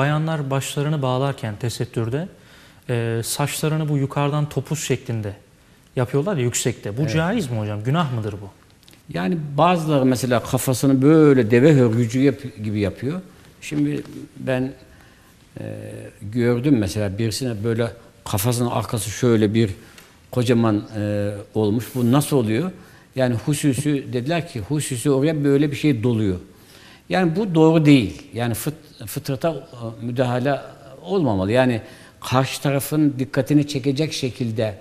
Bayanlar başlarını bağlarken tesettürde e, saçlarını bu yukarıdan topuz şeklinde yapıyorlar ya yüksekte. Bu caiz mi hocam? Günah mıdır bu? Yani bazıları mesela kafasını böyle deve hörgücü yap- gibi yapıyor. Şimdi ben e, gördüm mesela birisine böyle kafasının arkası şöyle bir kocaman e, olmuş. Bu nasıl oluyor? Yani hususi dediler ki hususi oraya böyle bir şey doluyor. Yani bu doğru değil. Yani fıt, fıtrata e, müdahale olmamalı. Yani karşı tarafın dikkatini çekecek şekilde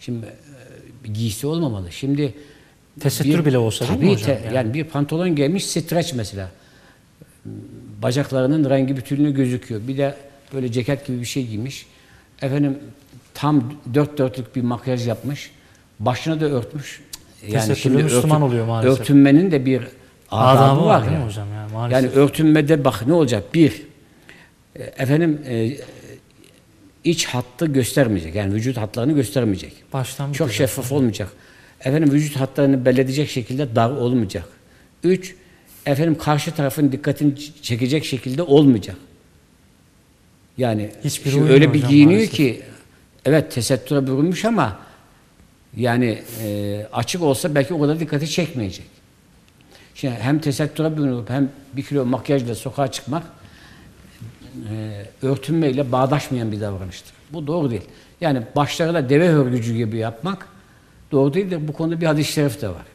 şimdi e, bir giysi olmamalı. Şimdi Tesettür bile olsa değil mi tabii hocam? te- Yani. yani. bir pantolon giymiş streç mesela. Bacaklarının rengi bütünlüğü gözüküyor. Bir de böyle ceket gibi bir şey giymiş. Efendim tam dört dörtlük bir makyaj yapmış. Başına da örtmüş. Tesettürlü Müslüman oluyor maalesef. Örtünmenin de bir adabı, Adabı var değil yani. hocam? Yani maalesef. Yani örtünmede bak ne olacak? Bir, e, efendim e, iç hattı göstermeyecek. Yani vücut hatlarını göstermeyecek. Baştan Çok şeffaf olmayacak. Efendim vücut hatlarını belledecek şekilde dar olmayacak. Üç, efendim karşı tarafın dikkatini çekecek şekilde olmayacak. Yani uymuyor öyle bir giyiniyor maalesef. ki evet tesettüre bürünmüş ama yani e, açık olsa belki o kadar dikkati çekmeyecek. Şimdi hem tesettüre bürünüp hem bir kilo makyajla sokağa çıkmak e, örtünmeyle bağdaşmayan bir davranıştır. Bu doğru değil. Yani başlarına deve hörgücü gibi yapmak doğru değil de bu konuda bir hadis-i şerif de var.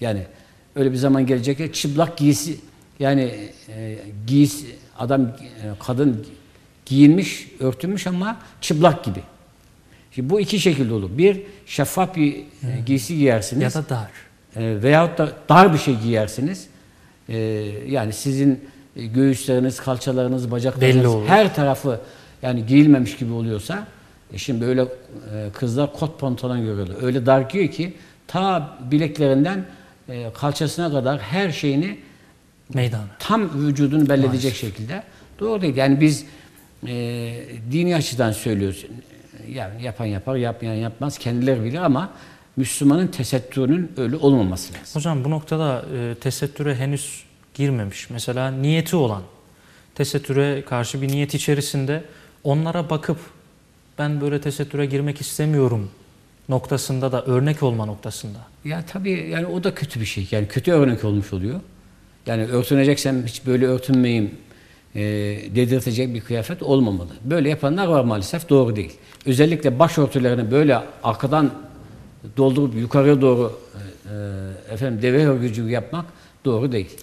Yani öyle bir zaman gelecek ki çıplak giysi yani e, giysi adam e, kadın giyinmiş, örtünmüş ama çıplak gibi. Şimdi bu iki şekilde olur. Bir şeffaf bir e, giysi giyersiniz. Ya da dar. E, veyahut da dar bir şey giyersiniz. E, yani sizin e, göğüsleriniz, kalçalarınız, bacaklarınız Belli her tarafı yani giyilmemiş gibi oluyorsa e şimdi öyle e, kızlar kot pantolon görüyorlar. Öyle dar giyiyor ki ta bileklerinden e, kalçasına kadar her şeyini Meydana. tam vücudunu belledecek şekilde. Doğru değil. Yani biz e, dini açıdan söylüyoruz. Yani yapan yapar, yapmayan yapmaz. Kendileri bilir ama Müslümanın tesettürünün öyle olmaması lazım. Hocam bu noktada e, tesettüre henüz girmemiş. Mesela niyeti olan, tesettüre karşı bir niyet içerisinde onlara bakıp ben böyle tesettüre girmek istemiyorum noktasında da örnek olma noktasında. Ya tabii yani o da kötü bir şey. Yani kötü örnek olmuş oluyor. Yani örtüneceksem hiç böyle örtünmeyeyim e, dedirtecek bir kıyafet olmamalı. Böyle yapanlar var maalesef doğru değil. Özellikle başörtülerini böyle arkadan doldurup yukarıya doğru e, e, efendim deve örgücü yapmak doğru değil.